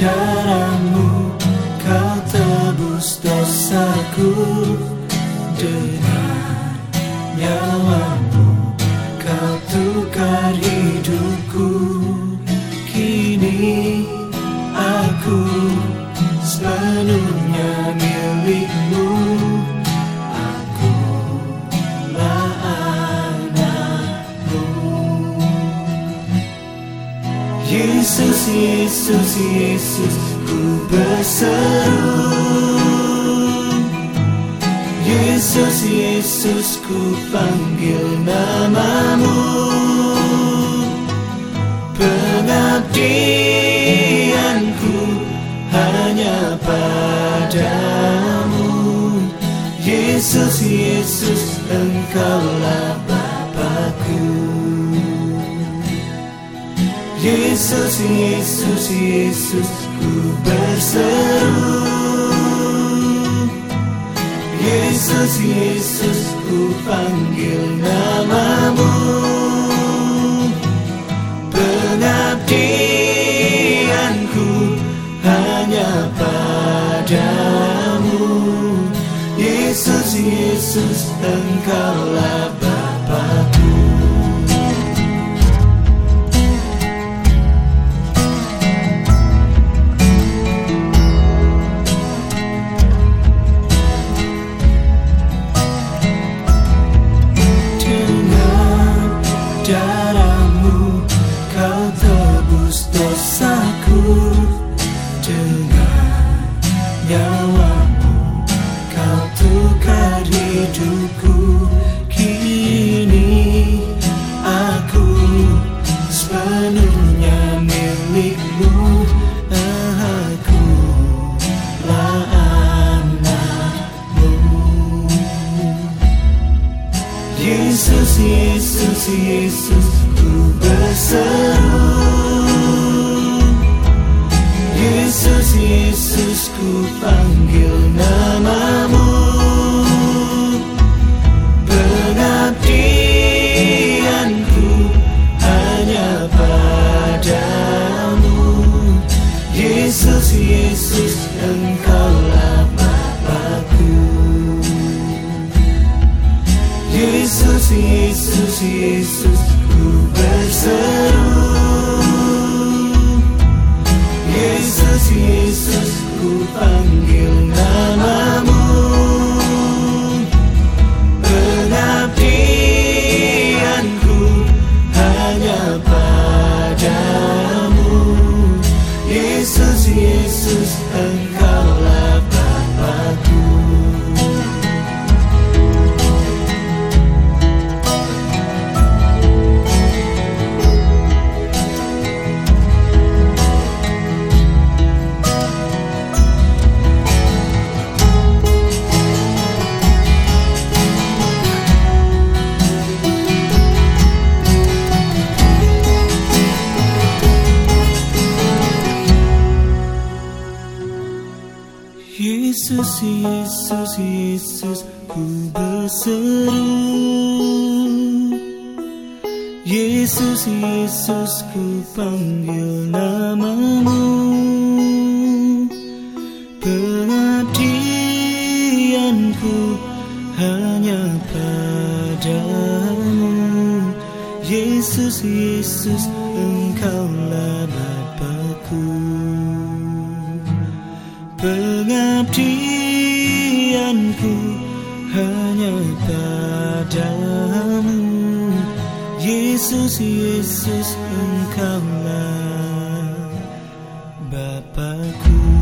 Darahmu kau tebus dosaku. Dengan nyawamu kau tukar Yesus, Yesus, Yesus ku berseru. Yesus, Yesus ku panggil namamu. Pengabdianku hanya padamu. Yesus, Yesus engkaulah Yesus, Yesus, Yesus ku berseru. Yesus, Yesus ku panggil namamu. Pengabdianku hanya padamu. Yesus, Yesus engkaulah hidupku Kini aku sepenuhnya milikmu. Aku lah anakmu Yesus, Yesus, Yesus ku berseru. Yesus, Yesus ku panggil namamu Yesus, Yesus, ku berseru Yesus, Yesus ku panggil namamu Yesus, Yesus, Yesus ku berseru. Yesus, Yesus ku panggil namamu. Pengabdianku hanya padamu. Yesus, Yesus engkaulah Bapakku Pengabdianku hanya padamu. Yesus, Yesus engkaulah Bapakku.